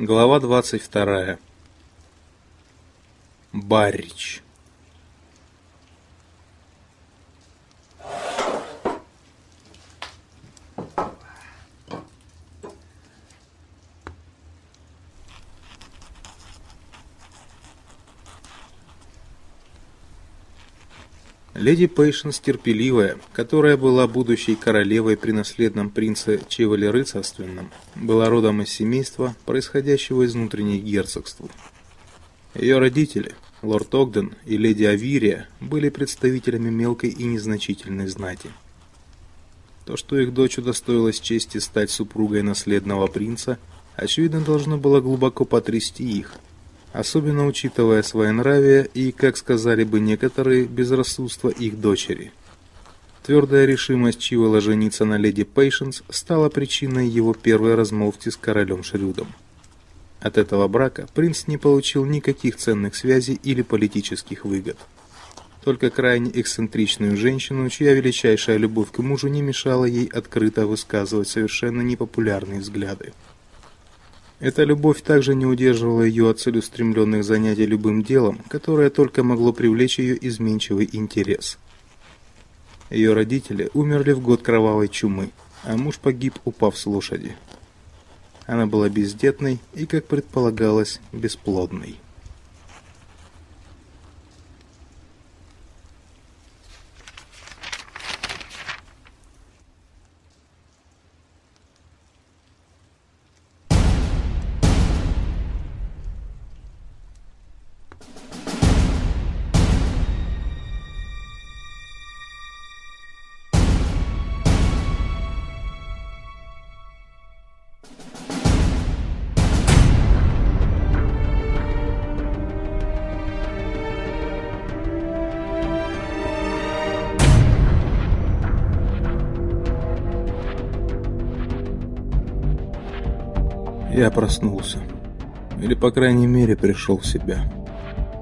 Глава 22. Баррич. Леди Пейшенс терпеливая, которая была будущей королевой при наследном принце Чевале рыцарственном, была родом из семейства, происходящего из внутренних герцогств. Ее родители, лорд Огден и леди Авирия, были представителями мелкой и незначительной знати. То, что их дочь удостоилась чести стать супругой наследного принца, очевидно должно было глубоко потрясти их – особенно учитывая своенравие и, как сказали бы некоторые, безрассудство их дочери. Твердая решимость Чивола жениться на леди Пейшенс стала причиной его первой размолвки с королем Шрюдом. От этого брака принц не получил никаких ценных связей или политических выгод. Только крайне эксцентричную женщину, чья величайшая любовь к мужу не мешала ей открыто высказывать совершенно непопулярные взгляды. Эта любовь также не удерживала ее от целеустремленных занятий любым делом, которое только могло привлечь ее изменчивый интерес. Ее родители умерли в год кровавой чумы, а муж погиб, упав с лошади. Она была бездетной и, как предполагалось, бесплодной. Я проснулся. Или, по крайней мере, пришел в себя.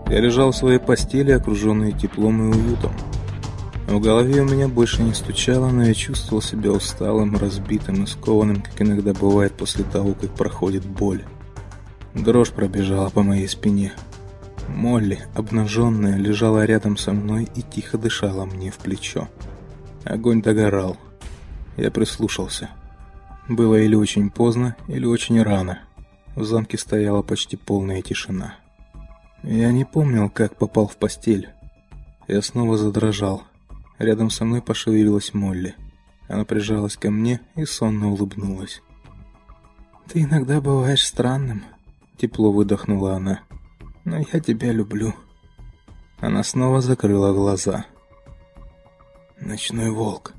Я лежал в своей постели, окруженный теплом и уютом. В голове у меня больше не стучало, но я чувствовал себя усталым, разбитым и скованным, как иногда бывает после того, как проходит боль. Дрожь пробежала по моей спине. Молли, обнаженная, лежала рядом со мной и тихо дышала мне в плечо. Огонь догорал. Я прислушался. Было или очень поздно, или очень рано. В замке стояла почти полная тишина. Я не помнил, как попал в постель. Я снова задрожал. Рядом со мной пошевелилась Молли. Она прижалась ко мне и сонно улыбнулась. Ты иногда бываешь странным, тепло выдохнула она. Но я тебя люблю. Она снова закрыла глаза. Ночной волк.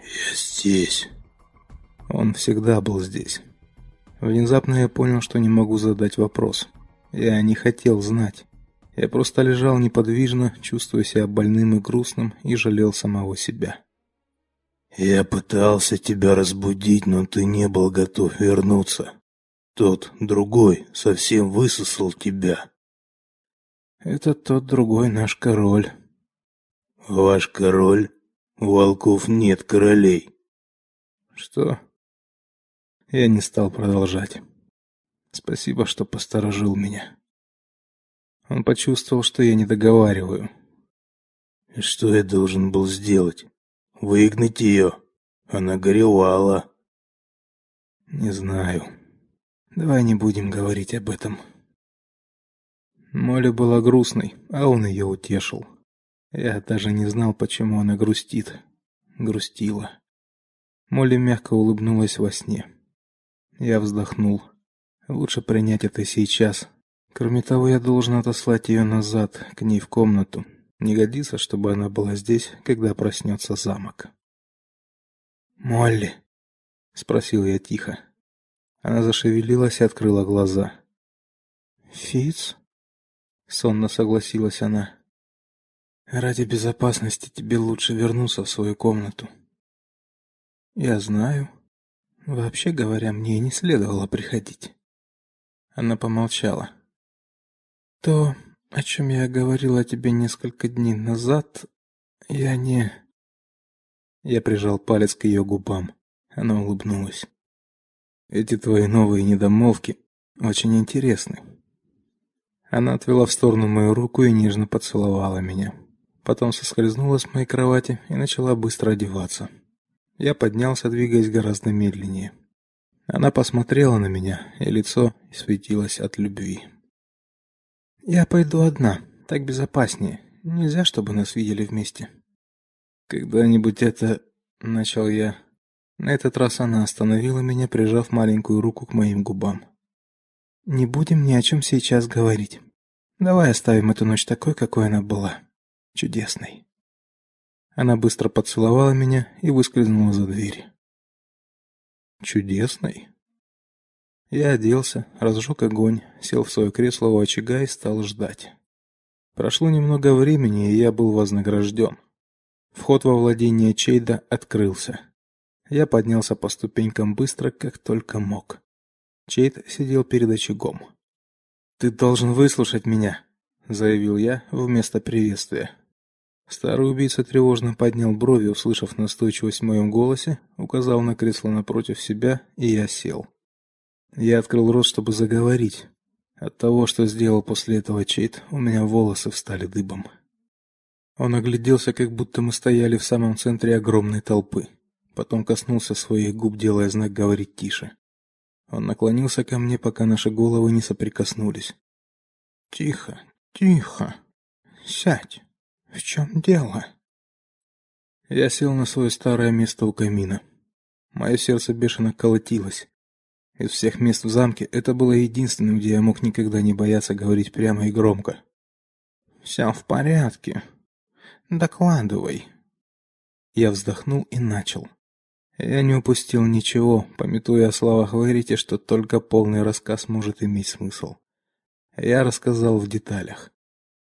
Я здесь. Он всегда был здесь. Внезапно я понял, что не могу задать вопрос. Я не хотел знать. Я просто лежал неподвижно, чувствуя себя больным и грустным, и жалел самого себя. Я пытался тебя разбудить, но ты не был готов вернуться. Тот другой совсем высосал тебя. Это тот другой наш король. Ваш король? У волков нет королей. Что? Я не стал продолжать. Спасибо, что посторожил меня. Он почувствовал, что я не договариваю. И что я должен был сделать? Выгнать ее? Она горевала. Не знаю. Давай не будем говорить об этом. Молли была грустной, а он ее утешил. Я даже не знал, почему она грустит. Грустила. Молли мягко улыбнулась во сне. Я вздохнул. Лучше принять это сейчас. Кроме того, я должен отослать ее назад, к ней в комнату. Не годится, чтобы она была здесь, когда проснется замок. Молли, спросил я тихо. Она зашевелилась и открыла глаза. Фиц? сонно согласилась она. Ради безопасности тебе лучше вернуться в свою комнату. Я знаю, Вообще говоря, мне не следовало приходить. Она помолчала. То, о чем я говорила тебе несколько дней назад, я не Я прижал палец к ее губам. Она улыбнулась. Эти твои новые недомолвки очень интересный. Она отвела в сторону мою руку и нежно поцеловала меня. Потом соскользнула с моей кровати и начала быстро одеваться. Я поднялся, двигаясь гораздо медленнее. Она посмотрела на меня, и лицо светилось от любви. Я пойду одна, так безопаснее. Нельзя, чтобы нас видели вместе. Когда-нибудь это, начал я. На этот раз она остановила меня, прижав маленькую руку к моим губам. Не будем ни о чем сейчас говорить. Давай оставим эту ночь такой, какой она была. Чудесной. Она быстро поцеловала меня и выскользнула за дверь. Чудесной? Я оделся, разжег огонь, сел в свое кресло у очага и стал ждать. Прошло немного времени, и я был вознагражден. Вход во владение Чейда открылся. Я поднялся по ступенькам быстро, как только мог. Чейд сидел перед очагом. Ты должен выслушать меня, заявил я вместо приветствия. Старый убийца тревожно поднял брови, услышав настойчивость в моем голосе, указал на кресло напротив себя, и я сел. Я открыл рот, чтобы заговорить. От того, что сделал после этого Чейд, у меня волосы встали дыбом. Он огляделся, как будто мы стояли в самом центре огромной толпы. Потом коснулся своих губ, делая знак говорить тише. Он наклонился ко мне, пока наши головы не соприкоснулись. Тихо, тихо. Сядь. В чем дело? Я сел на свое старое место у камина. Мое сердце бешено колотилось. Из всех мест в замке это было единственным, где я мог никогда не бояться говорить прямо и громко. «Все в порядке. Докладывай. Я вздохнул и начал. Я не упустил ничего, пометуя о словах Верите, что только полный рассказ может иметь смысл. Я рассказал в деталях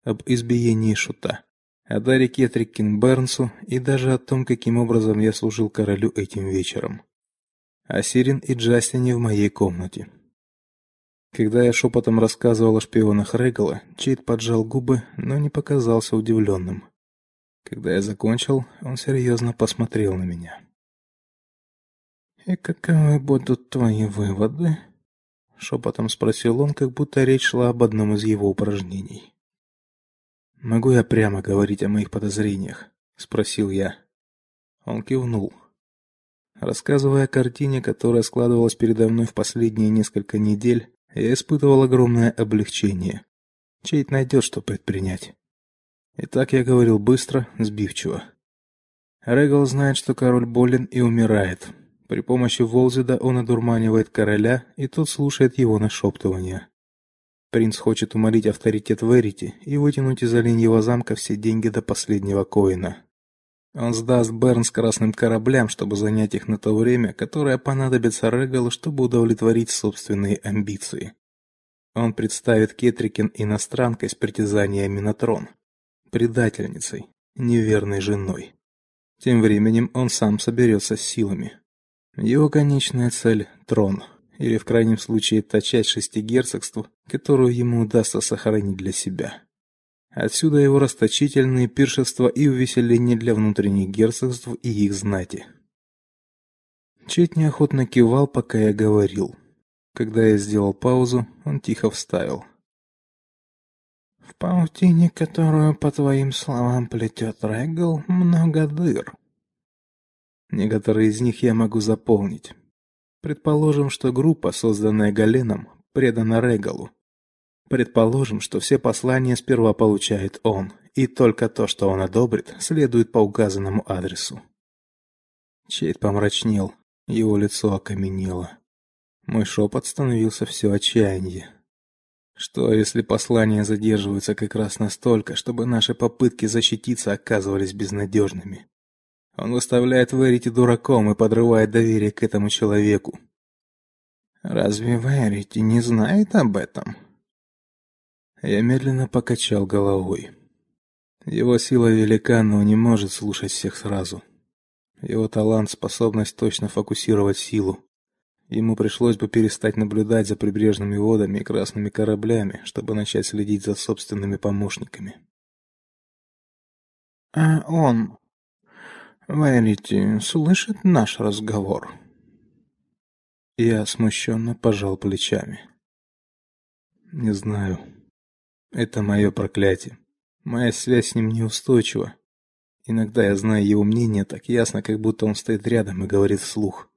об избиении шута, о Даре Кетрикин Бернсу и даже о том, каким образом я служил королю этим вечером. О Сирин и Джастине в моей комнате. Когда я шепотом рассказывал о шпионах Регала, Чейд поджал губы, но не показался удивленным. Когда я закончил, он серьезно посмотрел на меня. «И каковы будут твои выводы?» Шепотом спросил он, как будто речь шла об одном из его упражнений. «Могу я прямо говорить о моих подозрениях?» — спросил я. Он кивнул. Рассказывая о картине, которая складывалась передо мной в последние несколько недель, я испытывал огромное облегчение. Чейт найдет, что предпринять. И так я говорил быстро, сбивчиво. Регал знает, что король болен и умирает. При помощи Волзида он одурманивает короля, и тот слушает его нашептывания. Принц хочет умолить авторитет Верити и вытянуть из Оленьего замка все деньги до последнего коина. Он сдаст Берн с красным кораблям, чтобы занять их на то время, которое понадобится Регалу, чтобы удовлетворить собственные амбиции. Он представит Кетрикен иностранкой с притязаниями на трон, предательницей, неверной женой. Тем временем он сам соберется с силами. Его конечная цель трон, или в крайнем случае та часть шести герцогств, которую ему удастся сохранить для себя. Отсюда его расточительные пиршества и увеселения для внутренних герцогств и их знати. Чет неохотно кивал, пока я говорил. Когда я сделал паузу, он тихо вставил: В паутине, которую, по твоим словам, плетет Регал, много дыр. Некоторые из них я могу заполнить. Предположим, что группа, созданная Галеном, предана Регалу. Предположим, что все послания сперва получает он, и только то, что он одобрит, следует по указанному адресу. Чейд помрачнел, его лицо окаменело. Мой шепот становился все отчаяннее. Что, если послания задерживаются как раз настолько, чтобы наши попытки защититься оказывались безнадежными? Он выставляет Верити дураком и подрывает доверие к этому человеку. Разве Верити не знает об этом? Я медленно покачал головой. Его сила велика, но не может слушать всех сразу. Его талант способность точно фокусировать силу. Ему пришлось бы перестать наблюдать за прибрежными водами и красными кораблями, чтобы начать следить за собственными помощниками. А он Верите, слышит наш разговор? Я смущенно пожал плечами. Не знаю. Это мое проклятие. Моя связь с ним неустойчива. Иногда я знаю его мнение так ясно, как будто он стоит рядом и говорит вслух.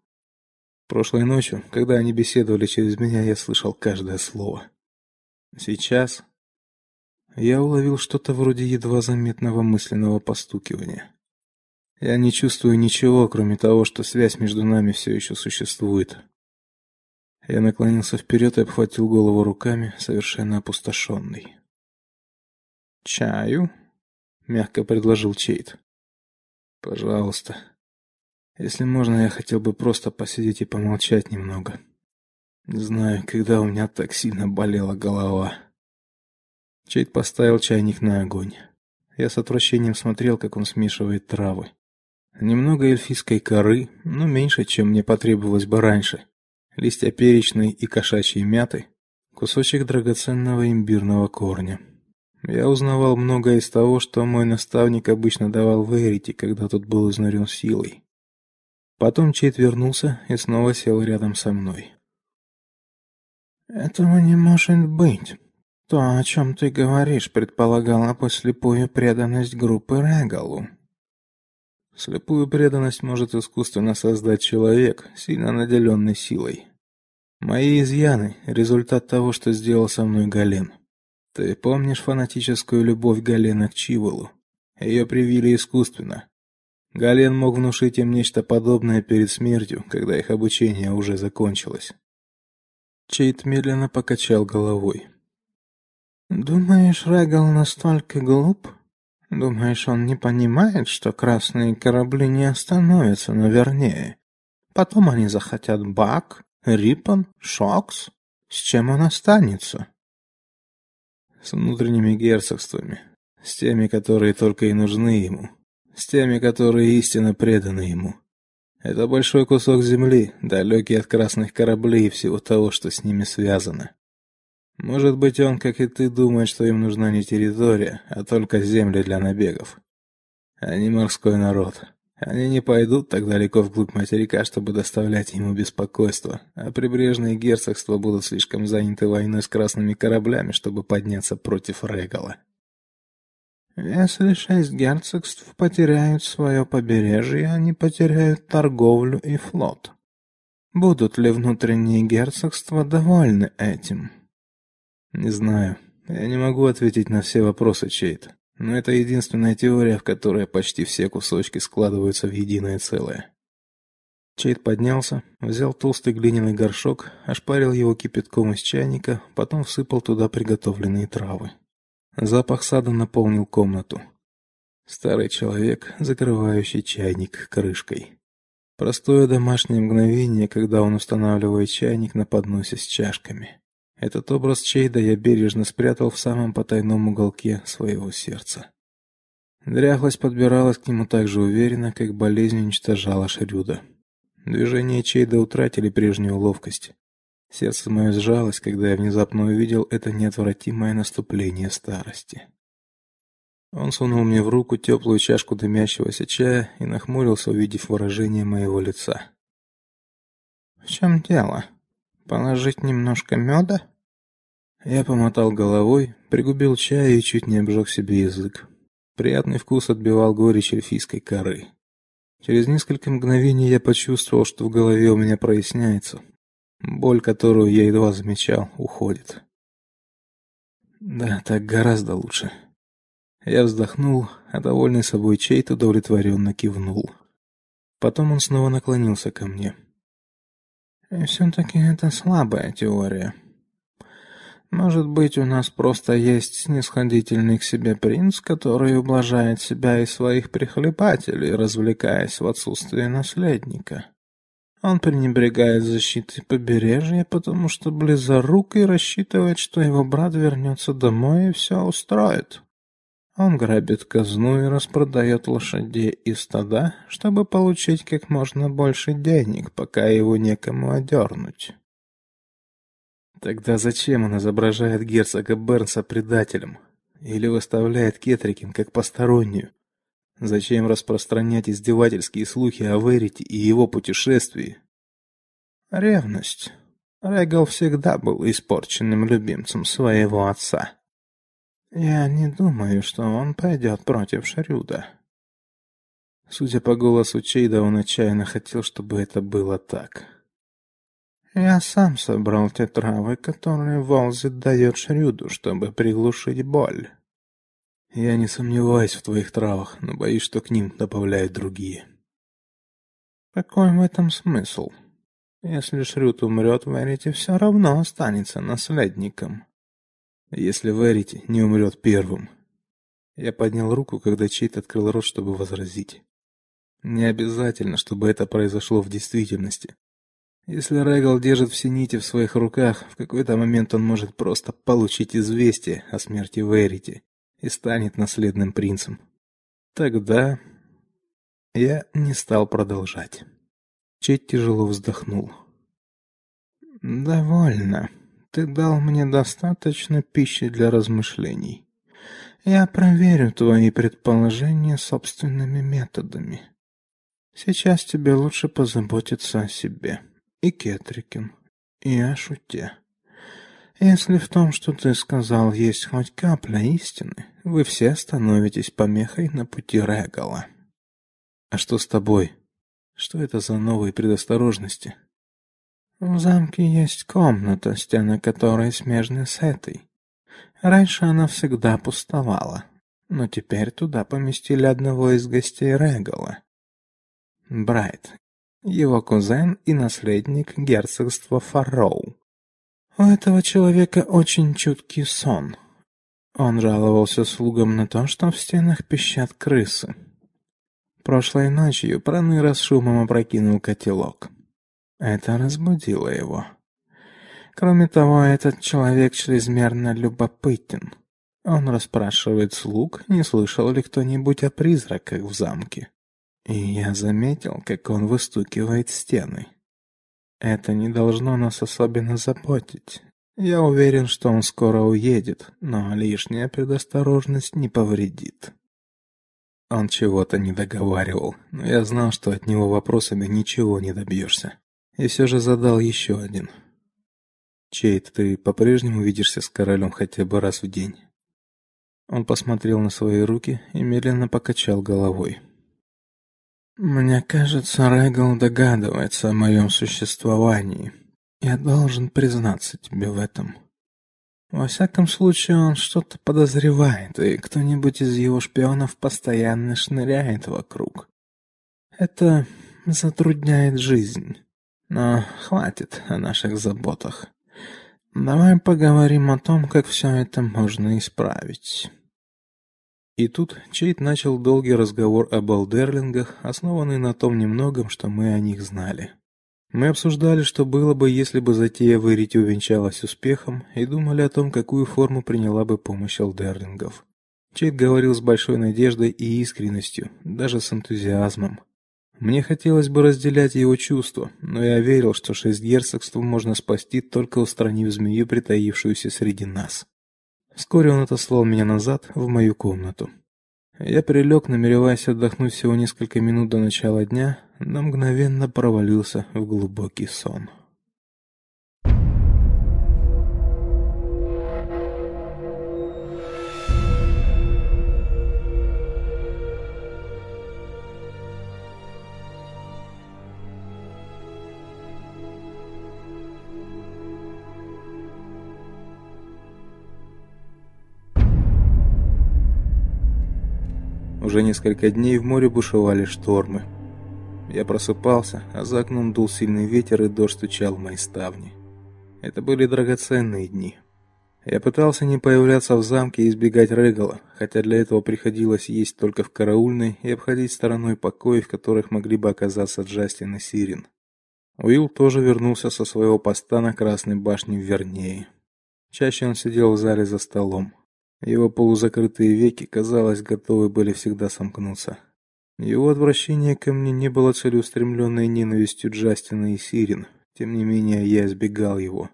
Прошлой ночью, когда они беседовали через меня, я слышал каждое слово. Сейчас я уловил что-то вроде едва заметного мысленного постукивания. Я не чувствую ничего, кроме того, что связь между нами все еще существует. Я наклонился вперед и обхватил голову руками, совершенно опустошенный. «Чаю?» — мягко предложил Чейт. «Пожалуйста. Если можно, я хотел бы просто посидеть и помолчать немного. Не знаю, когда у меня так сильно болела голова». Чейт поставил чайник на огонь. Я с отвращением смотрел, как он смешивает травы. Немного эльфийской коры, но меньше, чем мне потребовалось бы раньше. Листья перечной и кошачьей мяты, кусочек драгоценного имбирного корня. Я узнавал многое из того, что мой наставник обычно давал Верите, когда тот был изнурен силой. Потом Чейт вернулся и снова сел рядом со мной. Этого не может быть. То, о чем ты говоришь, предполагало бы слепую преданность группы Регалу. Слепую преданность может искусственно создать человек, сильно наделенный силой. Мои изъяны результат того, что сделал со мной Гален. Ты помнишь фанатическую любовь Галена к Чиволу? Ее привили искусственно. Гален мог внушить им нечто подобное перед смертью, когда их обучение уже закончилось. Чейт медленно покачал головой. Думаешь, Регал настолько глуп? Думаешь, он не понимает, что красные корабли не остановятся на Вернее? Потом они захотят Бак, Риппон, Шокс. С чем он останется? с внутренними герцогствами, с теми, которые только и нужны ему, с теми, которые истинно преданы ему. Это большой кусок земли, далекий от красных кораблей и всего того, что с ними связано. Может быть, он, как и ты, думает, что им нужна не территория, а только земли для набегов. Они морской народ. Они не пойдут так далеко вглубь материка, чтобы доставлять ему беспокойство, а прибрежные герцогства будут слишком заняты войной с красными кораблями, чтобы подняться против Регала. Если шесть герцогств потеряют свое побережье, они потеряют торговлю и флот. Будут ли внутренние герцогства довольны этим? Не знаю. Я не могу ответить на все вопросы чей-то. Но это единственная теория, в которой почти все кусочки складываются в единое целое. Чейд поднялся, взял толстый глиняный горшок, ошпарил его кипятком из чайника, потом всыпал туда приготовленные травы. Запах сада наполнил комнату. Старый человек, закрывающий чайник крышкой. Простое домашнее мгновение, когда он устанавливает чайник на подносе с чашками. Этот образ Чейда я бережно спрятал в самом потайном уголке своего сердца. Дряхлость подбиралась к нему так же уверенно, как болезнь уничтожала Шрюда. Движения Чейда утратили прежнюю ловкость. Сердце мое сжалось, когда я внезапно увидел это неотвратимое наступление старости. Он сунул мне в руку теплую чашку дымящегося чая и нахмурился, увидев выражение моего лица. "В чем дело?" Положить немножко меда? Я помотал головой, пригубил чая и чуть не обжег себе язык. Приятный вкус отбивал горечь эльфийской коры. Через несколько мгновений я почувствовал, что в голове у меня проясняется. Боль, которую я едва замечал, уходит. Да, так гораздо лучше. Я вздохнул, а довольный собой чей-то удовлетворенно кивнул. Потом он снова наклонился ко мне. И все-таки это слабая теория. Может быть, у нас просто есть снисходительный к себе принц, который ублажает себя и своих прихлебателей, развлекаясь в отсутствие наследника. Он пренебрегает защитой побережья, потому что близорук и рассчитывает, что его брат вернется домой и все устроит. Он грабит казну и распродает лошадей и стада, чтобы получить как можно больше денег, пока его некому одернуть. Тогда зачем он изображает герцога Бернса предателем или выставляет Кетрикин как постороннюю? Зачем распространять издевательские слухи о Верите и его путешествии? Ревность. Регал всегда был испорченным любимцем своего отца. Я не думаю, что он пойдет против Шарюда. Судя по голосу Чейда, он отчаянно хотел, чтобы это было так. Я сам собрал те травы, которые Волзит дает Шрюду, чтобы приглушить боль. Я не сомневаюсь в твоих травах, но боюсь, что к ним добавляют другие. Какой в этом смысл? Если Шрюд умрет, Верите все равно останется наследником. Если Верите не умрет первым. Я поднял руку, когда Чейт открыл рот, чтобы возразить. Не обязательно, чтобы это произошло в действительности. Если Регал держит все нити в своих руках, в какой-то момент он может просто получить известие о смерти Верити и станет наследным принцем. Тогда я не стал продолжать. Чет тяжело вздохнул. Довольно. Ты дал мне достаточно пищи для размышлений. Я проверю твои предположения собственными методами. Сейчас тебе лучше позаботиться о себе и Кетрикин, и о шуте. Если в том, что ты сказал, есть хоть капля истины, вы все становитесь помехой на пути Регала. А что с тобой? Что это за новые предосторожности? В замке есть комната, стены которой смежны с этой. Раньше она всегда пустовала, но теперь туда поместили одного из гостей Регала. Брайт, его кузен и наследник герцогства Фарроу. У этого человека очень чуткий сон. Он жаловался слугам на то, что в стенах пищат крысы. Прошлой ночью Проныра с шумом опрокинул котелок. Это разбудило его. Кроме того, этот человек чрезмерно любопытен. Он расспрашивает слуг, не слышал ли кто-нибудь о призраках в замке. И я заметил, как он выстукивает стены. Это не должно нас особенно заботить. Я уверен, что он скоро уедет, но лишняя предосторожность не повредит. Он чего-то не договаривал, но я знал, что от него вопросами ничего не добьешься. И все же задал еще один. Чейт, ты по-прежнему видишься с королем хотя бы раз в день? Он посмотрел на свои руки и медленно покачал головой. Мне кажется, Регал догадывается о моем существовании. Я должен признаться тебе в этом. Во всяком случае, он что-то подозревает, и кто-нибудь из его шпионов постоянно шныряет вокруг. Это затрудняет жизнь. Но хватит о наших заботах. Давай поговорим о том, как все это можно исправить. И тут Чейт начал долгий разговор об Алдерлингах, основанный на том немногом, что мы о них знали. Мы обсуждали, что было бы, если бы затея вырить увенчалась успехом, и думали о том, какую форму приняла бы помощь Алдерлингов. Чейт говорил с большой надеждой и искренностью, даже с энтузиазмом. Мне хотелось бы разделять его чувства, но я верил, что шесть герцогств можно спасти, только устранив змею, притаившуюся среди нас. Вскоре он отослал меня назад в мою комнату. Я прилег, намереваясь отдохнуть всего несколько минут до начала дня, но мгновенно провалился в глубокий сон. Уже несколько дней в море бушевали штормы. Я просыпался, а за окном дул сильный ветер и дождь стучал в мои ставни. Это были драгоценные дни. Я пытался не появляться в замке и избегать Регала, хотя для этого приходилось есть только в караульной и обходить стороной покои, в которых могли бы оказаться Джастин и Сирин. Уилл тоже вернулся со своего поста на Красной башне в Вернее. Чаще он сидел в зале за столом. Его полузакрытые веки, казалось, готовы были всегда сомкнуться. Его отвращение ко мне не было целеустремленной ненавистью Джастина и Сирин. Тем не менее, я избегал его.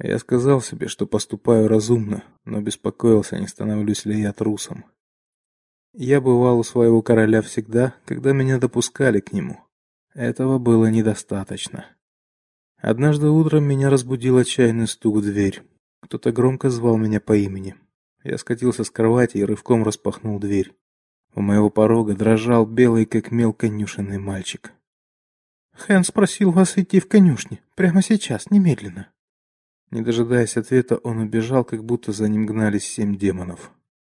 Я сказал себе, что поступаю разумно, но беспокоился, не становлюсь ли я трусом. Я бывал у своего короля всегда, когда меня допускали к нему. Этого было недостаточно. Однажды утром меня разбудил отчаянный стук в дверь. Кто-то громко звал меня по имени. Я скатился с кровати и рывком распахнул дверь. У моего порога дрожал белый как мел конюшенный мальчик. Хэнс просил вас идти в конюшни прямо сейчас, немедленно. Не дожидаясь ответа, он убежал, как будто за ним гнались семь демонов.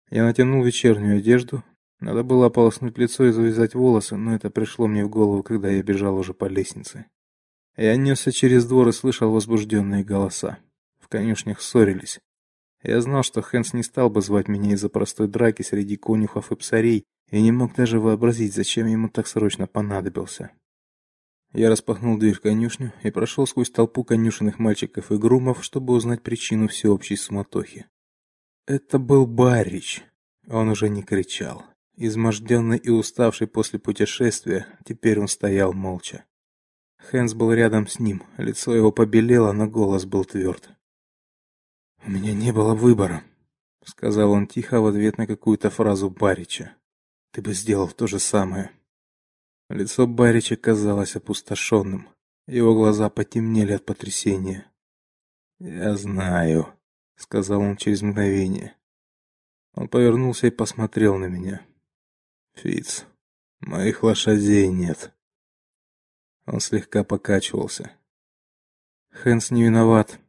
Я натянул вечернюю одежду. Надо было ополоснуть лицо и завязать волосы, но это пришло мне в голову, когда я бежал уже по лестнице. Я несся через двор и слышал возбужденные голоса. В конюшнях ссорились. Я знал, что Хэнс не стал бы звать меня из-за простой драки среди конюхов и псарей, и не мог даже вообразить, зачем ему так срочно понадобился. Я распахнул дверь в конюшню и прошел сквозь толпу конюшенных мальчиков и грумов, чтобы узнать причину всеобщей суматохи. Это был Баррич. Он уже не кричал. Изможденный и уставший после путешествия, теперь он стоял молча. Хэнс был рядом с ним, лицо его побелело, но голос был тверд. У меня не было выбора, сказал он тихо в ответ на какую-то фразу Барича. Ты бы сделал то же самое. Лицо Барича казалось опустошенным. Его глаза потемнели от потрясения. "Я знаю", сказал он через мгновение. Он повернулся и посмотрел на меня. "Фиц, моих лошадей нет". Он слегка покачивался. Хэнс не виноват,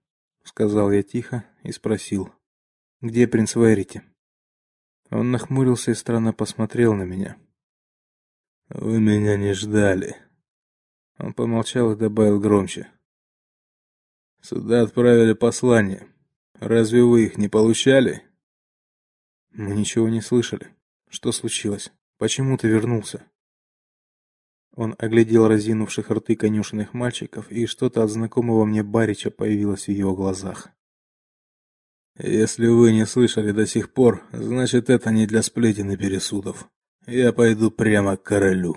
сказал я тихо и спросил: "Где принц Верити?" Он нахмурился и странно посмотрел на меня. Вы меня не ждали. Он помолчал и добавил громче. Сюда отправили послание. Разве вы их не получали? Мы ничего не слышали. Что случилось? Почему ты вернулся? Он оглядел разинувших рты конюшенных мальчиков, и что-то от знакомого мне Барича появилось в его глазах. Если вы не слышали до сих пор, значит, это не для сплетен и пересудов. Я пойду прямо к королю.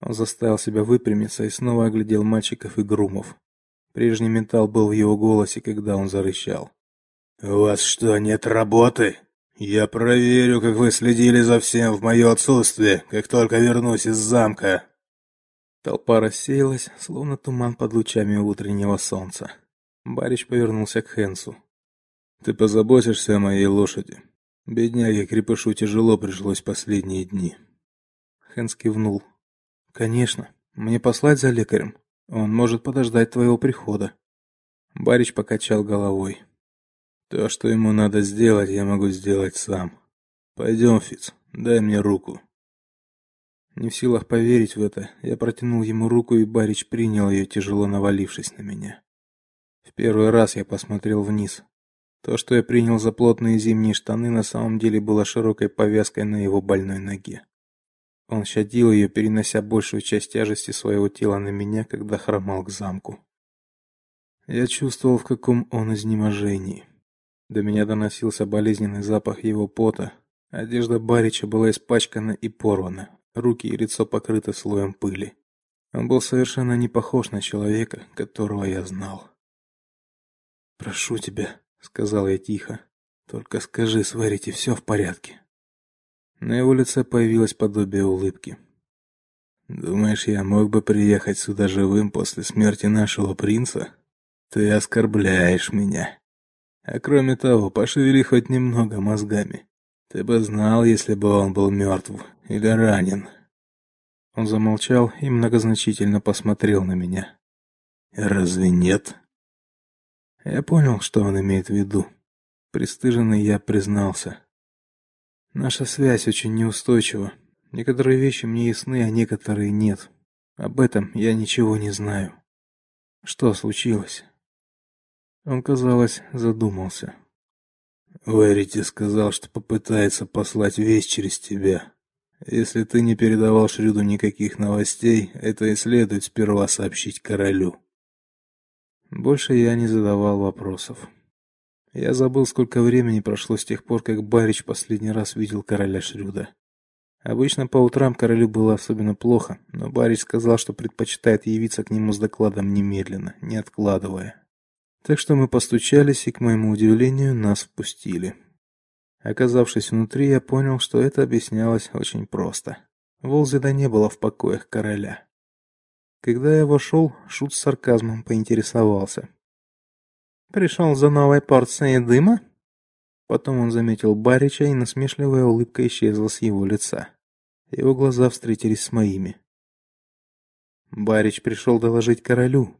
Он заставил себя выпрямиться и снова оглядел мальчиков и грумов. Прежний металл был в его голосе, когда он зарычал. У вас что, нет работы? Я проверю, как вы следили за всем в мое отсутствие, как только вернусь из замка. Толпа рассеялась, словно туман под лучами утреннего солнца. Барич повернулся к Хенсу. Ты позаботишься о моей лошади. Бедняге крепышу тяжело пришлось последние дни. Хенс кивнул. Конечно, мне послать за лекарем. Он может подождать твоего прихода. Барич покачал головой. То, что ему надо сделать, я могу сделать сам. Пойдем, Фиц, дай мне руку. Не в силах поверить в это, я протянул ему руку, и Барич принял ее, тяжело навалившись на меня. В первый раз я посмотрел вниз. То, что я принял за плотные зимние штаны, на самом деле было широкой повязкой на его больной ноге. Он щадил ее, перенося большую часть тяжести своего тела на меня, когда хромал к замку. Я чувствовал, в каком он изнеможении. До меня доносился болезненный запах его пота. Одежда Барича была испачкана и порвана, руки и лицо покрыты слоем пыли. Он был совершенно не похож на человека, которого я знал. Прошу тебя, сказал я тихо. Только скажи, сварите все в порядке. На его лице появилось подобие улыбки. Думаешь, я мог бы приехать сюда живым после смерти нашего принца? Ты оскорбляешь меня. А кроме того, пошевели хоть немного мозгами. Ты бы знал, если бы он был мертв или ранен. Он замолчал и многозначительно посмотрел на меня. Разве нет? Я понял, что он имеет в виду. Пристыженный я признался. Наша связь очень неустойчива. Некоторые вещи мне ясны, а некоторые нет. Об этом я ничего не знаю. Что случилось? Он, казалось, задумался. Верите сказал, что попытается послать весть через тебя. Если ты не передавал Шрюду никаких новостей, это и следует сперва сообщить королю. Больше я не задавал вопросов. Я забыл, сколько времени прошло с тех пор, как Барич последний раз видел короля Шрюда. Обычно по утрам королю было особенно плохо, но Барич сказал, что предпочитает явиться к нему с докладом немедленно, не откладывая. Так что мы постучались, и к моему удивлению, нас впустили. Оказавшись внутри, я понял, что это объяснялось очень просто. Волзида не было в покоях короля. Когда я вошел, шут с сарказмом поинтересовался: "Пришел за новой порцией дыма?" Потом он заметил Барича, и насмешливая улыбка исчезла с его лица. Его глаза встретились с моими. Барич пришел доложить королю.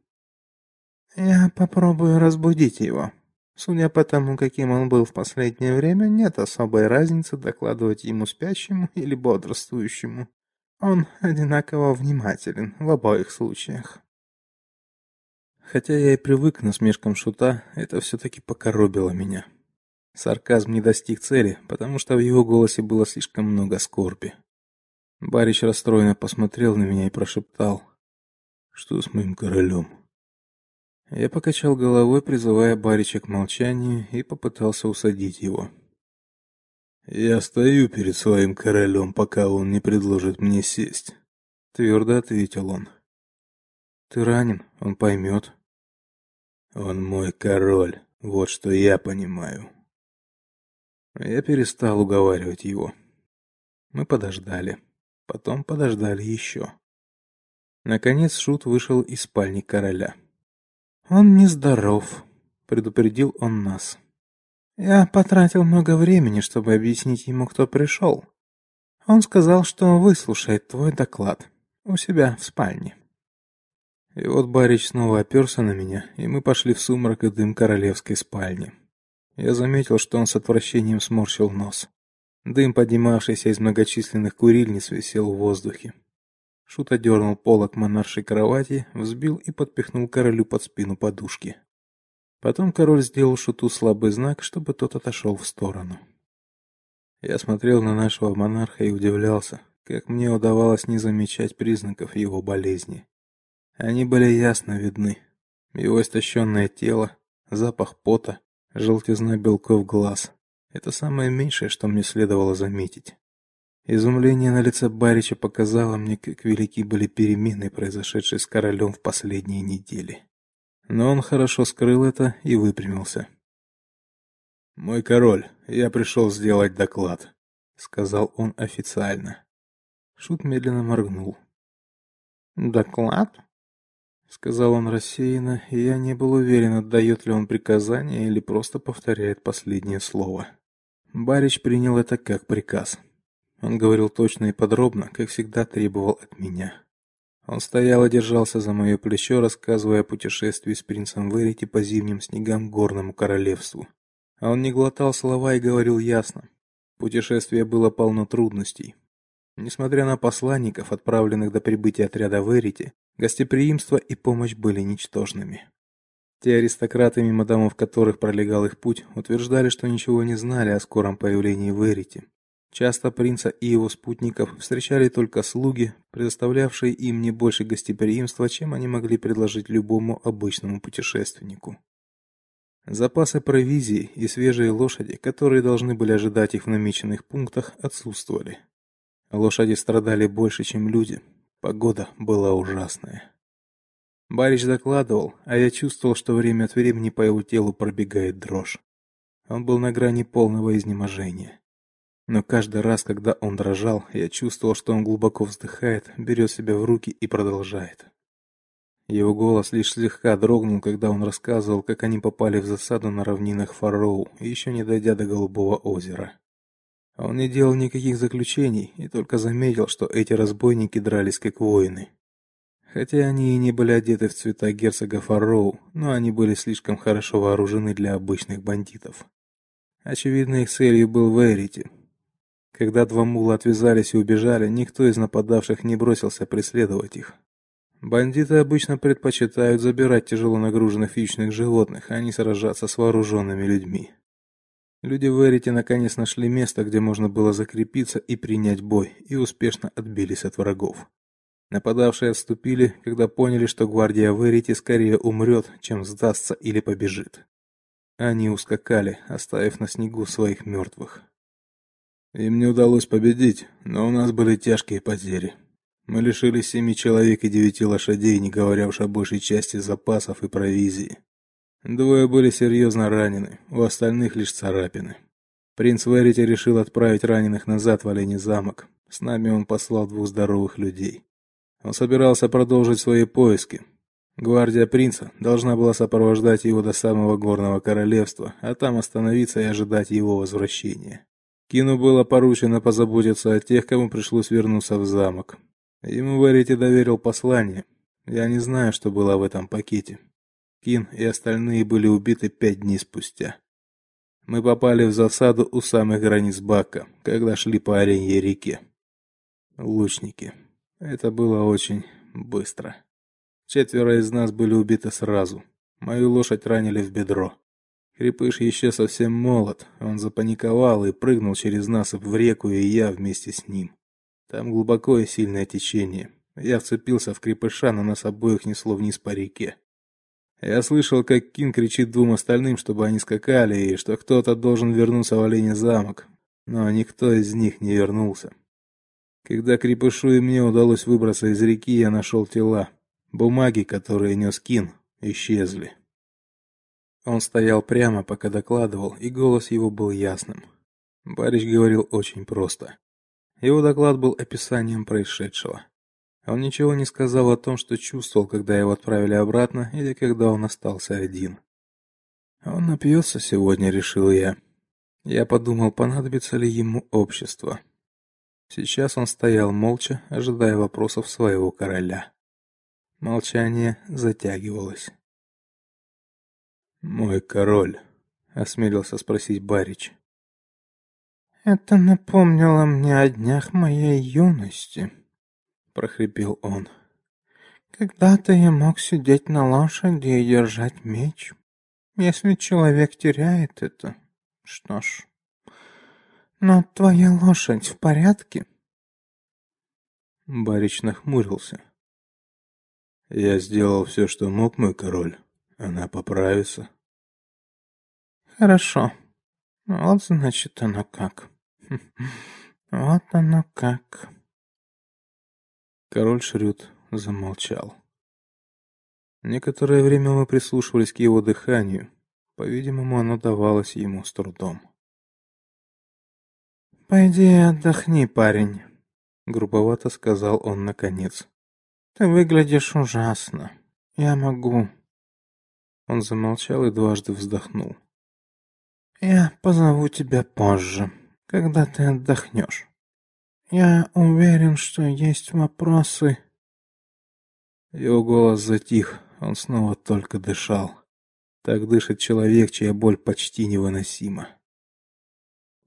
Я попробую разбудить его. Судя по тому, каким он был в последнее время, нет особой разницы докладывать ему спящему или бодрствующему. Он одинаково внимателен в обоих случаях. Хотя я и привык к насмешкам шута, это все таки покоробило меня. Сарказм не достиг цели, потому что в его голосе было слишком много скорби. Барич расстроенно посмотрел на меня и прошептал: "Что с моим королем?» Я покачал головой, призывая Барича к молчанию, и попытался усадить его. Я стою перед своим королем, пока он не предложит мне сесть, твердо ответил он. Ты ранен, он поймет. Он мой король, вот что я понимаю. Я перестал уговаривать его. Мы подождали, потом подождали еще. Наконец шут вышел из спальни короля. Он нездоров, предупредил он нас. Я потратил много времени, чтобы объяснить ему, кто пришел. Он сказал, что выслушает твой доклад у себя в спальне. И вот Барич снова оперся на меня, и мы пошли в сумрак и дым королевской спальни. Я заметил, что он с отвращением сморщил нос. Дым, поднимавшийся из многочисленных курильниц, висел в воздухе. Шут одернул полок монаршей кровати, взбил и подпихнул королю под спину подушки. Потом король сделал шуту слабый знак, чтобы тот отошел в сторону. Я смотрел на нашего монарха и удивлялся, как мне удавалось не замечать признаков его болезни. Они были ясно видны. Его истощенное тело, запах пота, желтизна белков глаз. Это самое меньшее, что мне следовало заметить. Изумление на лице Барича показало мне, как велики были перемены, произошедшие с королем в последние недели но он хорошо скрыл это и выпрямился. Мой король, я пришел сделать доклад, сказал он официально. Шут медленно моргнул. Доклад? сказал он рассеянно, и я не был уверен, отдает ли он приказание или просто повторяет последнее слово. Барич принял это как приказ. Он говорил точно и подробно, как всегда требовал от меня. Он стоял и держался за мое плечо, рассказывая о путешествии с принцем Верити по зимним снегам горному королевству. А он не глотал слова и говорил ясно. Путешествие было полно трудностей. Несмотря на посланников, отправленных до прибытия отряда Верити, гостеприимство и помощь были ничтожными. Те аристократы, мимо домов которых пролегал их путь, утверждали, что ничего не знали о скором появлении Верити. Часто принца и его спутников встречали только слуги, предоставлявшие им не больше гостеприимства, чем они могли предложить любому обычному путешественнику. Запасы провизии и свежие лошади, которые должны были ожидать их в намеченных пунктах, отсутствовали. Лошади страдали больше, чем люди. Погода была ужасная. Барич докладывал, а я чувствовал, что время от времени по его телу пробегает дрожь. Он был на грани полного изнеможения. Но каждый раз, когда он дрожал, я чувствовал, что он глубоко вздыхает, берет себя в руки и продолжает. Его голос лишь слегка дрогнул, когда он рассказывал, как они попали в засаду на равнинах Фароу, еще не дойдя до Голубого озера. Он не делал никаких заключений и только заметил, что эти разбойники дрались как воины. Хотя они и не были одеты в цвета герцога Фароу, но они были слишком хорошо вооружены для обычных бандитов. Очевидно, их целью был Верити, когда два мула отвязались и убежали, никто из нападавших не бросился преследовать их. Бандиты обычно предпочитают забирать тяжело нагруженных хищных животных, а не сражаться с вооруженными людьми. Люди в Эрите наконец нашли место, где можно было закрепиться и принять бой, и успешно отбились от врагов. Нападавшие отступили, когда поняли, что гвардия в Эрите скорее умрет, чем сдастся или побежит. Они ускакали, оставив на снегу своих мертвых. Им не удалось победить, но у нас были тяжкие потери. Мы лишились семи человек и девяти лошадей, не говоря уж о большей части запасов и провизии. Двое были серьезно ранены, у остальных лишь царапины. Принц Верити решил отправить раненых назад в Оленей замок. С нами он послал двух здоровых людей. Он собирался продолжить свои поиски. Гвардия принца должна была сопровождать его до самого горного королевства, а там остановиться и ожидать его возвращения. Кину было поручено позаботиться о тех, кому пришлось вернуться в замок. Ему Варити доверил послание. Я не знаю, что было в этом пакете. Кин и остальные были убиты пять дней спустя. Мы попали в засаду у самых границ Бака, когда шли по Оренье реке. Лучники. Это было очень быстро. Четверо из нас были убиты сразу. Мою лошадь ранили в бедро. Крепыш еще совсем молод. Он запаниковал и прыгнул через нас в реку, и я вместе с ним. Там глубоко и сильное течение. Я вцепился в крепыша, на нас обоих несло вниз по реке. Я слышал, как Кин кричит двум остальным, чтобы они скакали, и что кто-то должен вернуться в Оленей замок. Но никто из них не вернулся. Когда крепышу и мне удалось выбраться из реки, я нашел тела. Бумаги, которые нес Кин, исчезли. Он стоял прямо, пока докладывал, и голос его был ясным. Барич говорил очень просто. Его доклад был описанием происшедшего. Он ничего не сказал о том, что чувствовал, когда его отправили обратно или когда он остался один. Он напьется сегодня, решил я. Я подумал, понадобится ли ему общество. Сейчас он стоял молча, ожидая вопросов своего короля. Молчание затягивалось. Мой король, осмелился спросить Барич. Это напомнило мне о днях моей юности прохрипел он. Когда-то я мог сидеть на лошади и держать меч. Если человек теряет это, что ж. Но твоя лошадь в порядке? Барич нахмурился. Я сделал все, что мог, мой король. Она поправится. Хорошо. Вот значит оно как. Вот оно как. Король Шрюд замолчал. Некоторое время мы прислушивались к его дыханию. По-видимому, оно давалось ему с трудом. «Пойди отдохни, парень», — грубовато сказал он наконец. «Ты выглядишь ужасно. Я могу». Он замолчал и дважды вздохнул. «Я позову тебя позже, когда ты отдохнешь». Я уверен, что есть вопросы. Его голос затих, он снова только дышал. Так дышит человек, чья боль почти невыносима.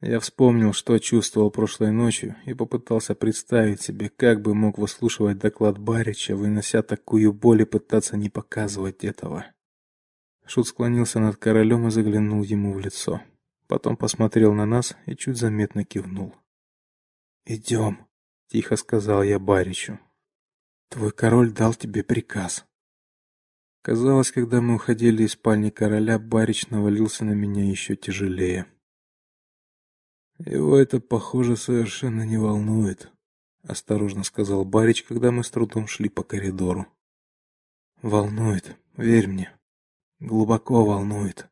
Я вспомнил, что чувствовал прошлой ночью, и попытался представить себе, как бы мог выслушивать доклад Барича, вынося такую боль и пытаться не показывать этого. Шут склонился над королем и заглянул ему в лицо. Потом посмотрел на нас и чуть заметно кивнул. «Идем», — тихо сказал я Баричу. «Твой король дал тебе приказ». Казалось, когда мы уходили из спальни короля, Барич навалился на меня еще тяжелее. Его это, похоже, совершенно не волнует, осторожно сказал Барич, когда мы с трудом шли по коридору. Волнует, верь мне. Глубоко волнует.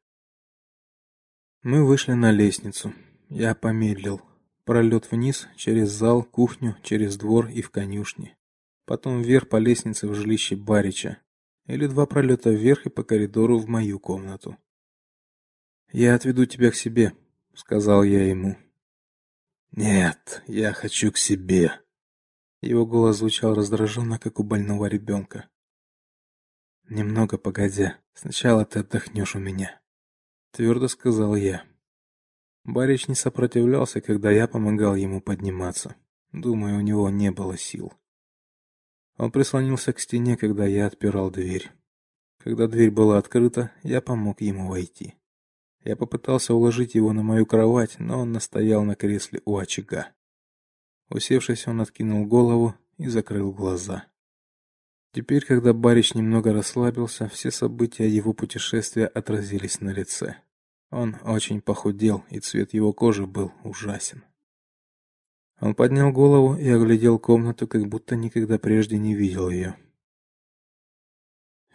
Мы вышли на лестницу. Я помедлил. Пролет вниз, через зал, кухню, через двор и в конюшни. Потом вверх по лестнице в жилище Барича. Или два пролета вверх и по коридору в мою комнату. «Я отведу тебя к себе», — сказал я ему. «Нет, я хочу к себе». Его голос звучал раздраженно, как у больного ребенка. «Немного погодя. Сначала ты отдохнешь у меня», — твердо сказал я. Барич не сопротивлялся, когда я помогал ему подниматься. Думаю, у него не было сил. Он прислонился к стене, когда я отпирал дверь. Когда дверь была открыта, я помог ему войти. Я попытался уложить его на мою кровать, но он настоял на кресле у очага. Усевшись, он откинул голову и закрыл глаза. Теперь, когда Барич немного расслабился, все события его путешествия отразились на лице. Он очень похудел, и цвет его кожи был ужасен. Он поднял голову и оглядел комнату, как будто никогда прежде не видел ее.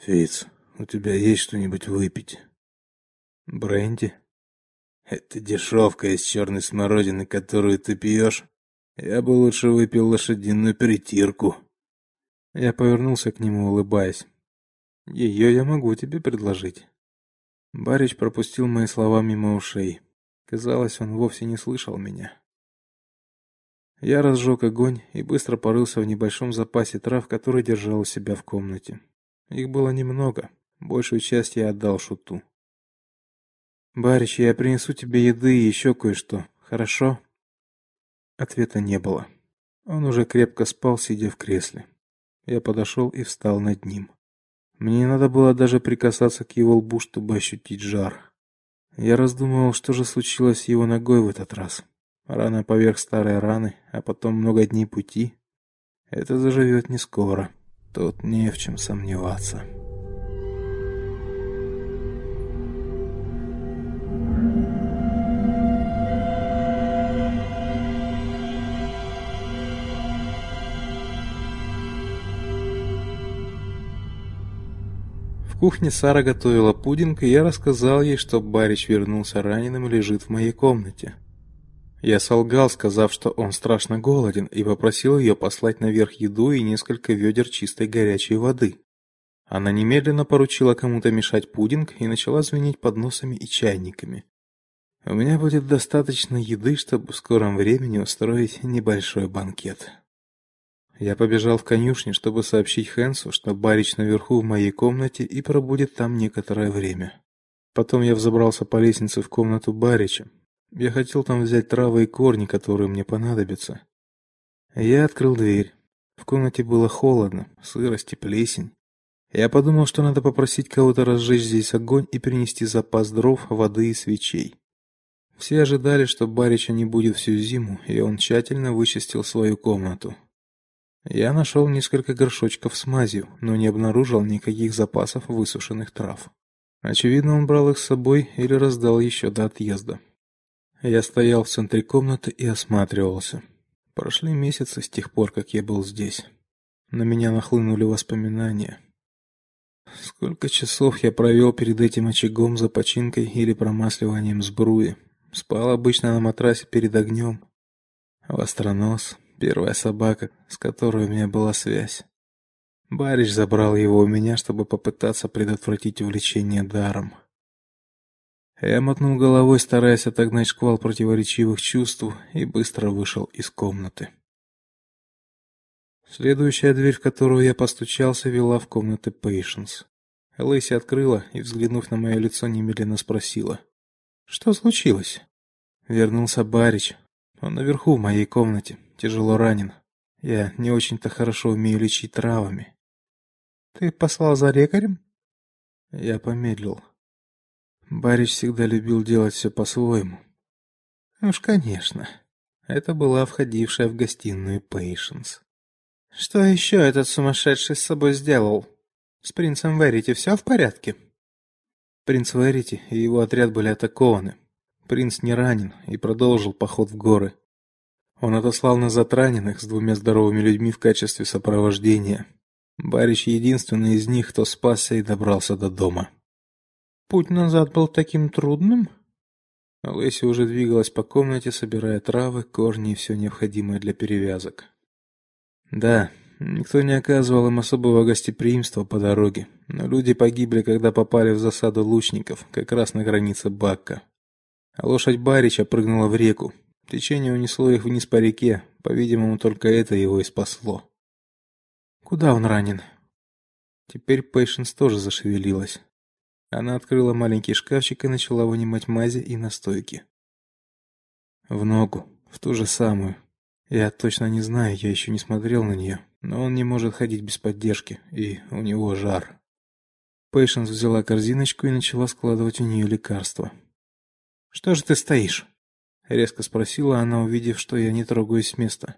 Фиц, у тебя есть что-нибудь выпить? Бренди? Это дешевка из черной смородины, которую ты пьешь. Я бы лучше выпил лошадиную притирку. Я повернулся к нему, улыбаясь. Ее я могу тебе предложить. Барич пропустил мои слова мимо ушей. Казалось, он вовсе не слышал меня. Я разжег огонь и быстро порылся в небольшом запасе трав, который держал у себя в комнате. Их было немного, большую часть я отдал шуту. Барич, я принесу тебе еды и еще кое-что. Хорошо? Ответа не было. Он уже крепко спал, сидя в кресле. Я подошел и встал над ним. Мне не надо было даже прикасаться к его лбу, чтобы ощутить жар. Я раздумывал, что же случилось с его ногой в этот раз. Рана поверх старой раны, а потом много дней пути. Это заживет не скоро. Тут не в чем сомневаться. Кухне Сара готовила пудинг, и я рассказал ей, что Барич вернулся раненым и лежит в моей комнате. Я солгал, сказав, что он страшно голоден, и попросил ее послать наверх еду и несколько ведер чистой горячей воды. Она немедленно поручила кому-то мешать пудинг и начала звенеть подносами и чайниками. У меня будет достаточно еды, чтобы в скором времени устроить небольшой банкет. Я побежал в конюшню, чтобы сообщить Хенсу, что Барич наверху в моей комнате и пробудет там некоторое время. Потом я взобрался по лестнице в комнату Барича. Я хотел там взять травы и корни, которые мне понадобятся. Я открыл дверь. В комнате было холодно, сырость и плесень. Я подумал, что надо попросить кого-то разжечь здесь огонь и принести запас дров, воды и свечей. Все ожидали, что Барича не будет всю зиму, и он тщательно вычистил свою комнату. Я нашел несколько горшочков с мазью, но не обнаружил никаких запасов высушенных трав. Очевидно, он брал их с собой или раздал еще до отъезда. Я стоял в центре комнаты и осматривался. Прошли месяцы с тех пор, как я был здесь. На меня нахлынули воспоминания. Сколько часов я провел перед этим очагом за починкой или промасливанием сбруи. Спал обычно на матрасе перед огнем. Востронос, Первая собака, с которой у меня была связь. Барич забрал его у меня, чтобы попытаться предотвратить увлечение даром. Я мотнул головой, стараясь отогнать шквал противоречивых чувств, и быстро вышел из комнаты. Следующая дверь, в которую я постучался, вела в комнаты Пейшенс. Лэйси открыла и, взглянув на мое лицо, немедленно спросила: "Что случилось?" Вернулся Барич. Он наверху в моей комнате тяжело ранен. Я не очень-то хорошо умею лечить травами. Ты послал за лекарем? Я помедлил. Барич всегда любил делать все по-своему. Уж, конечно. Это была входившая в гостиную Пейшенс. Что еще этот сумасшедший с собой сделал? С принцем Верити все в порядке? Принц Верити и его отряд были атакованы. Принц не ранен и продолжил поход в горы. Он отослал назад раненых с двумя здоровыми людьми в качестве сопровождения. Барич единственный из них, кто спасся и добрался до дома. Путь назад был таким трудным? Лэйси уже двигалась по комнате, собирая травы, корни и все необходимое для перевязок. Да, никто не оказывал им особого гостеприимства по дороге, но люди погибли, когда попали в засаду лучников, как раз на границе Бакка. А лошадь Барича прыгнула в реку, Течение унесло их вниз по реке, по-видимому, только это его и спасло. Куда он ранен? Теперь Пейшенс тоже зашевелилась. Она открыла маленький шкафчик и начала вынимать мази и настойки. В ногу, в ту же самую. Я точно не знаю, я еще не смотрел на нее, но он не может ходить без поддержки, и у него жар. Пейшенс взяла корзиночку и начала складывать в нее лекарства. Что же ты стоишь? Резко спросила она, увидев, что я не трогаюсь с места.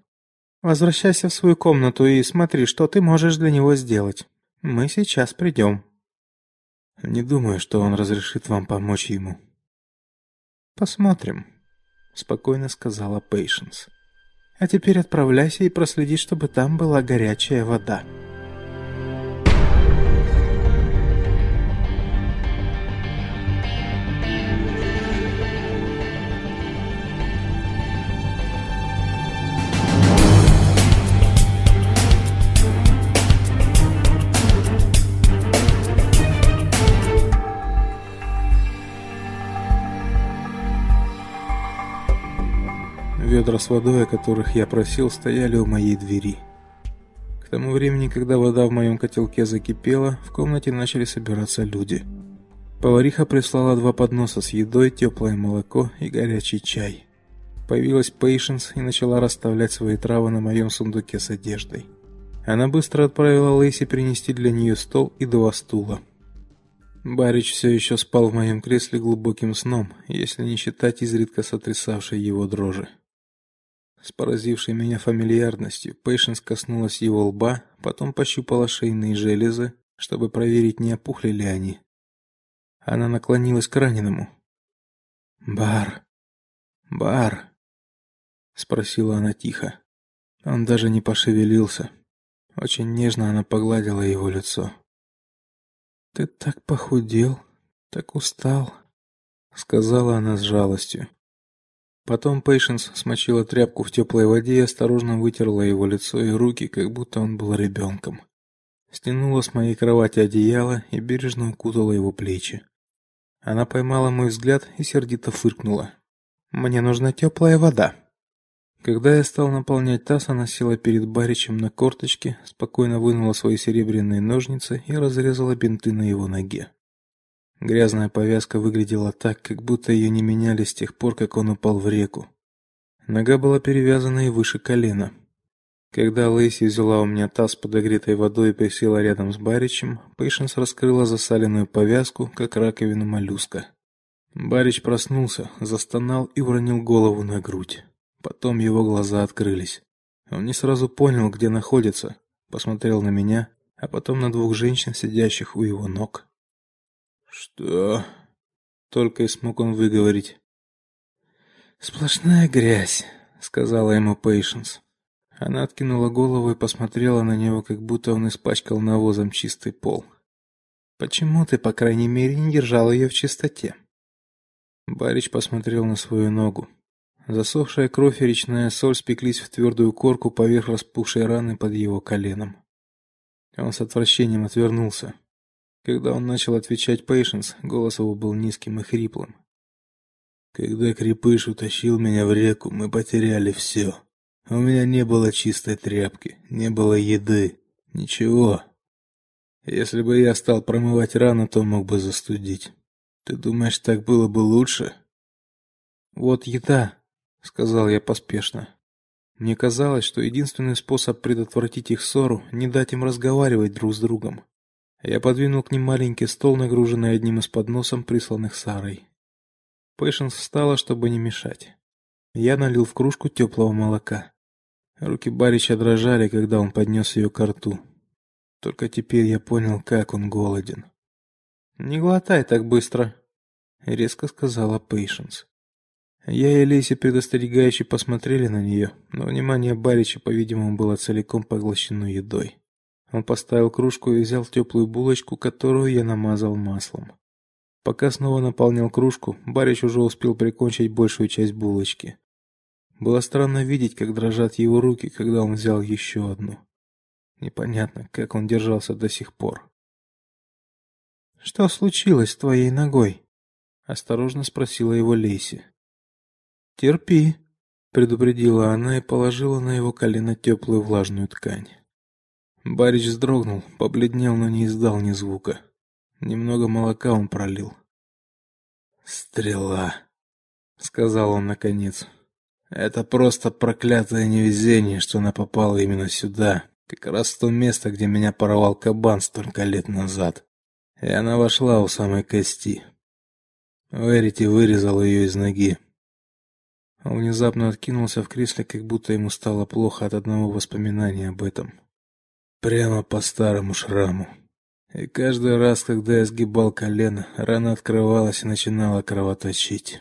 Возвращайся в свою комнату и смотри, что ты можешь для него сделать. Мы сейчас придем». Не думаю, что он разрешит вам помочь ему. Посмотрим, спокойно сказала Пейшенс. А теперь отправляйся и проследи, чтобы там была горячая вода. Ведра с водой, о которых я просил, стояли у моей двери. К тому времени, когда вода в моем котелке закипела, в комнате начали собираться люди. Повариха прислала два подноса с едой, теплое молоко и горячий чай. Появилась Пейшенс и начала расставлять свои травы на моем сундуке с одеждой. Она быстро отправила Лейси принести для нее стол и два стула. Барич все еще спал в моем кресле глубоким сном, если не считать изредка сотрясавшей его дрожи. С поразившей меня фамильярностью Пейшенс коснулась его лба, потом пощупала шейные железы, чтобы проверить, не опухли ли они. Она наклонилась к раненому. "Бар. Бар", спросила она тихо. Он даже не пошевелился. Очень нежно она погладила его лицо. Ты так похудел, так устал, сказала она с жалостью. Потом Пейшенс смочила тряпку в теплой воде и осторожно вытерла его лицо и руки, как будто он был ребенком. Стянула с моей кровати одеяло и бережно укутала его плечи. Она поймала мой взгляд и сердито фыркнула. Мне нужна теплая вода. Когда я стал наполнять таз, она села перед баричем на корточке, спокойно вынула свои серебряные ножницы и разрезала бинты на его ноге. Грязная повязка выглядела так, как будто ее не меняли с тех пор, как он упал в реку. Нога была перевязана и выше колена. Когда Лейси взяла у меня таз с подогретой водой и присела рядом с Баричем, Пейшенс раскрыла засаленную повязку, как раковину моллюска. Барич проснулся, застонал и уронил голову на грудь. Потом его глаза открылись. Он не сразу понял, где находится, посмотрел на меня, а потом на двух женщин, сидящих у его ног. Что? Только и смог он выговорить. Сплошная грязь, сказала ему Пейшенс. Она откинула голову и посмотрела на него, как будто он испачкал навозом чистый пол. Почему ты, по крайней мере, не держал ее в чистоте? Барич посмотрел на свою ногу. Засохшая кровь и речная соль спеклись в твердую корку поверх распухшей раны под его коленом. Он с отвращением отвернулся. Когда он начал отвечать Пейшенс, голос его был низким и хриплым. Когда крепыш утащил меня в реку, мы потеряли все. У меня не было чистой тряпки, не было еды, ничего. Если бы я стал промывать рану, то мог бы застудить. Ты думаешь, так было бы лучше? Вот еда, сказал я поспешно. Мне казалось, что единственный способ предотвратить их ссору не дать им разговаривать друг с другом. Я подвинул к ним маленький стол, нагруженный одним из подносов, присланных Сарой. Пэшенс встала, чтобы не мешать. Я налил в кружку теплого молока. Руки Барича дрожали, когда он поднес ее к рту. Только теперь я понял, как он голоден. "Не глотай так быстро", резко сказала Пейшенс. Я и Леси предостерегающе посмотрели на нее, но внимание Барича, по-видимому, было целиком поглощено едой. Он поставил кружку и взял теплую булочку, которую я намазал маслом. Пока снова наполнял кружку, Барич уже успел прикончить большую часть булочки. Было странно видеть, как дрожат его руки, когда он взял еще одну. Непонятно, как он держался до сих пор. Что случилось с твоей ногой? осторожно спросила его Лейси. Терпи, предупредила она и положила на его колено теплую влажную ткань. Барич вздрогнул, побледнел, но не издал ни звука. Немного молока он пролил. Стрела, сказал он наконец. Это просто проклятое невезение, что она попала именно сюда, как раз в то место, где меня порвал кабан столько лет назад. И она вошла у самой кости. Верити вырезал ее из ноги. Он внезапно откинулся в кресле, как будто ему стало плохо от одного воспоминания об этом. Прямо по старому шраму. И каждый раз, когда я сгибал колено, рана открывалась и начинала кровоточить.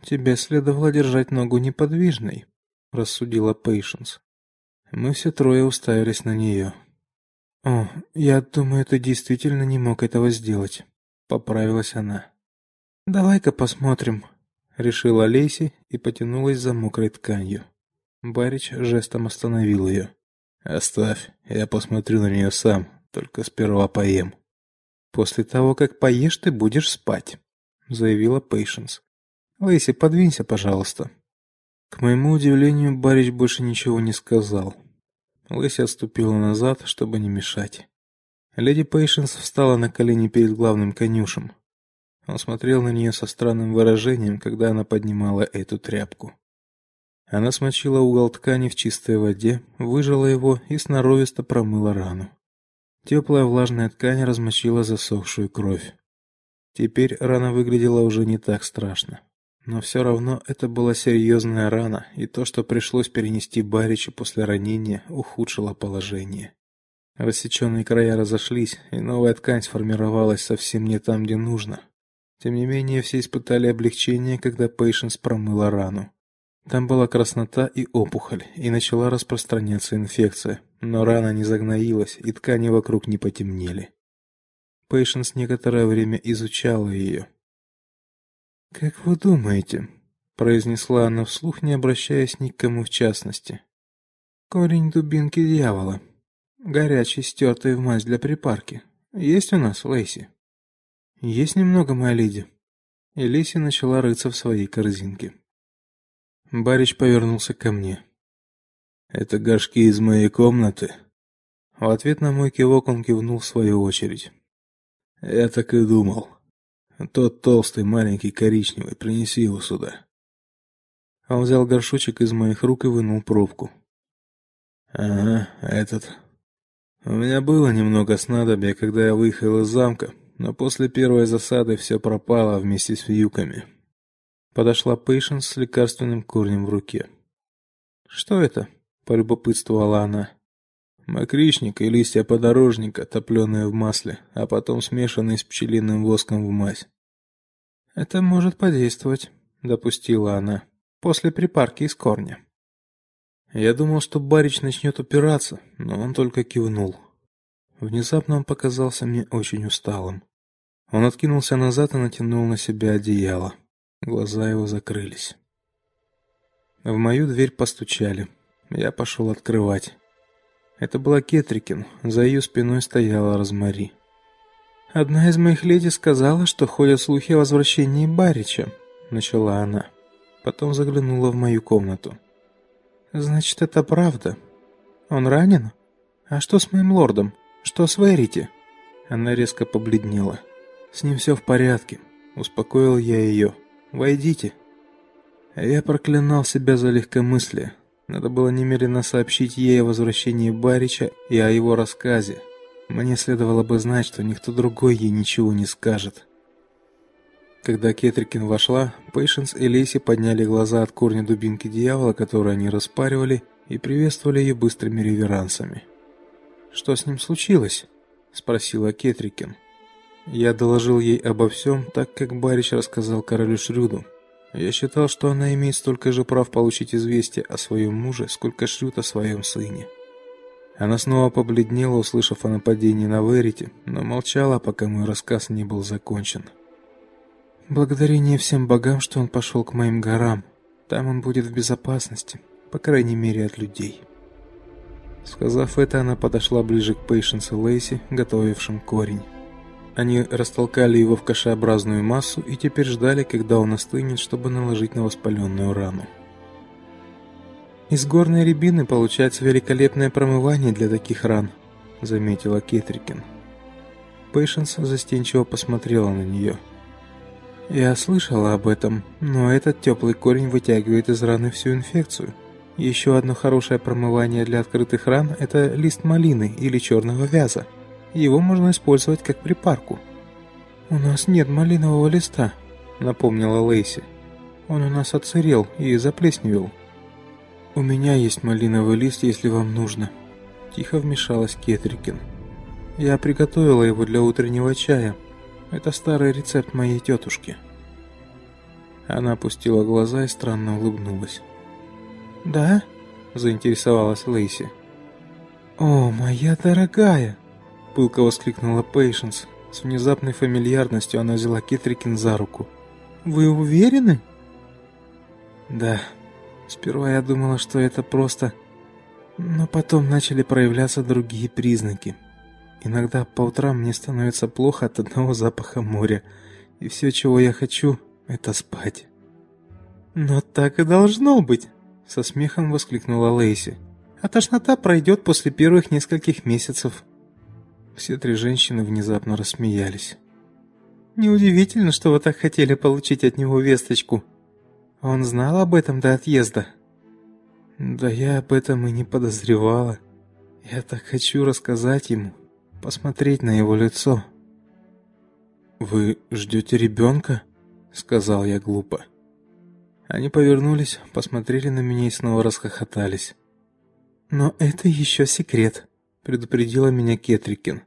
Тебе следовало держать ногу неподвижной, рассудила Пейшенс. Мы все трое уставились на нее. О, я думаю, ты действительно не мог этого сделать, поправилась она. Давай-ка посмотрим, решила Лейси и потянулась за мокрой тканью. Барич жестом остановил ее. Оставь, я посмотрю на нее сам, только сперва поем. После того, как поешь, ты будешь спать, заявила Пейшенс. Лейси, подвинься, пожалуйста. К моему удивлению, Барич больше ничего не сказал. Лэйси отступила назад, чтобы не мешать. Леди Пейшенс встала на колени перед главным конюшем. Он смотрел на нее со странным выражением, когда она поднимала эту тряпку. Она смочила угол ткани в чистой воде, выжала его и сноровисто промыла рану. Теплая влажная ткань размочила засохшую кровь. Теперь рана выглядела уже не так страшно. Но все равно это была серьезная рана, и то, что пришлось перенести Баричу после ранения, ухудшило положение. Рассеченные края разошлись, и новая ткань сформировалась совсем не там, где нужно. Тем не менее, все испытали облегчение, когда Пейшенс промыла рану. Там была краснота и опухоль, и начала распространяться инфекция, но рана не загноилась, и ткани вокруг не потемнели. Пейшенс некоторое время изучала ее. «Как вы думаете?» — произнесла она вслух, не обращаясь ни к кому в частности. «Корень дубинки дьявола. Горячий, стертый в мазь для припарки. Есть у нас, Лейси?» «Есть немного, моя леди». И Лейси начала рыться в своей корзинке. Барич повернулся ко мне. «Это горшки из моей комнаты?» В ответ на мой кивок он кивнул в свою очередь. «Я так и думал. Тот толстый, маленький, коричневый, принеси его сюда». Он взял горшочек из моих рук и вынул пробку. «Ага, этот. У меня было немного снадобья, когда я выехал из замка, но после первой засады все пропало вместе с вьюками». Подошла Пейшенс с лекарственным корнем в руке. «Что это?» — полюбопытствовала она. Мокричник и листья подорожника, топленые в масле, а потом смешанные с пчелиным воском в мазь. «Это может подействовать», — допустила она, — «после припарки из корня». Я думал, что Барич начнет упираться, но он только кивнул. Внезапно он показался мне очень усталым. Он откинулся назад и натянул на себя одеяло. Глаза его закрылись. В мою дверь постучали. Я пошел открывать. Это была Кетрикин, за ее спиной стояла Розмари. Одна из моих леди сказала, что ходят слухи о возвращении Барича, начала она. Потом заглянула в мою комнату. Значит, это правда. Он ранен? А что с моим лордом? Что с Верити? Она резко побледнела. С ним все в порядке, успокоил я ее. Войдите. Я проклинал себя за легкомыслие. Надо было немедленно сообщить ей о возвращении Барича и о его рассказе. Мне следовало бы знать, что никто другой ей ничего не скажет. Когда Кетрикин вошла, Пейшенс и Лейси подняли глаза от корня дубинки дьявола, которую они распаривали, и приветствовали ее быстрыми реверансами. «Что с ним случилось?» – спросила Кетрикин. Я доложил ей обо всем, так как Барич рассказал королю Шрюду. Я считал, что она имеет столько же прав получить известие о своем муже, сколько Шрюд о своем сыне. Она снова побледнела, услышав о нападении на Верите, но молчала, пока мой рассказ не был закончен. Благодарение всем богам, что он пошел к моим горам. Там он будет в безопасности, по крайней мере, от людей. Сказав это, она подошла ближе к Пейшенс и Лейси, готовившим корень. Они растолкали его в кашеобразную массу и теперь ждали, когда он остынет, чтобы наложить на воспаленную рану. Из горной рябины получается великолепное промывание для таких ран, заметила Кетрикин. Пейшенс застенчиво посмотрела на нее. Я слышала об этом, но этот теплый корень вытягивает из раны всю инфекцию. Еще одно хорошее промывание для открытых ран это лист малины или черного вяза. Его можно использовать как припарку. У нас нет малинового листа, напомнила Лейси. Он у нас отсырел и заплесневел. У меня есть малиновый лист, если вам нужно, тихо вмешалась Кетрикин. Я приготовила его для утреннего чая. Это старый рецепт моей тетушки. Она опустила глаза и странно улыбнулась. "Да?" заинтересовалась Лейси. "О, моя дорогая!" Пылко воскликнула Пейшенс. С внезапной фамильярностью она взяла Кетрикин за руку. Вы уверены? Да. Сперва я думала, что это просто, но потом начали проявляться другие признаки. Иногда по утрам мне становится плохо от одного запаха моря, и все, чего я хочу это спать. Но так и должно быть, со смехом воскликнула Лейси. А тошнота пройдет после первых нескольких месяцев. Все три женщины внезапно рассмеялись. Неудивительно, что вы так хотели получить от него весточку. Он знал об этом до отъезда. Да я об этом и не подозревала. Я так хочу рассказать ему, посмотреть на его лицо. Вы ждете ребенка? сказал я глупо. Они повернулись, посмотрели на меня и снова расхохотались. Но это еще секрет, предупредила меня Кетрикин.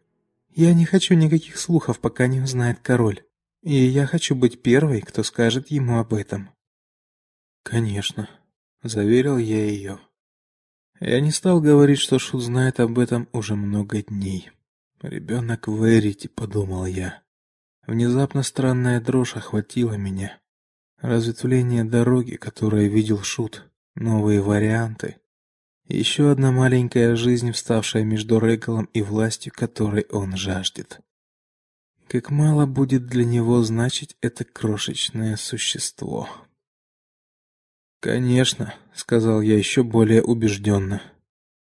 Я не хочу никаких слухов, пока не узнает король. И я хочу быть первой, кто скажет ему об этом. Конечно, заверил я ее. Я не стал говорить, что Шут знает об этом уже много дней. Ребенок Верити, подумал я. Внезапно странная дрожь охватила меня. Разветвление дороги, которое видел Шут, новые варианты. Еще одна маленькая жизнь, вставшая между Регалом и властью, которой он жаждет. Как мало будет для него значить это крошечное существо. Конечно, сказал я еще более убежденно.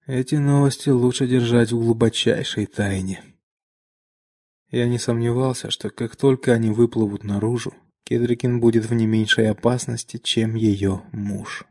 Эти новости лучше держать в глубочайшей тайне. Я не сомневался, что как только они выплывут наружу, Кедрикин будет в не меньшей опасности, чем ее муж.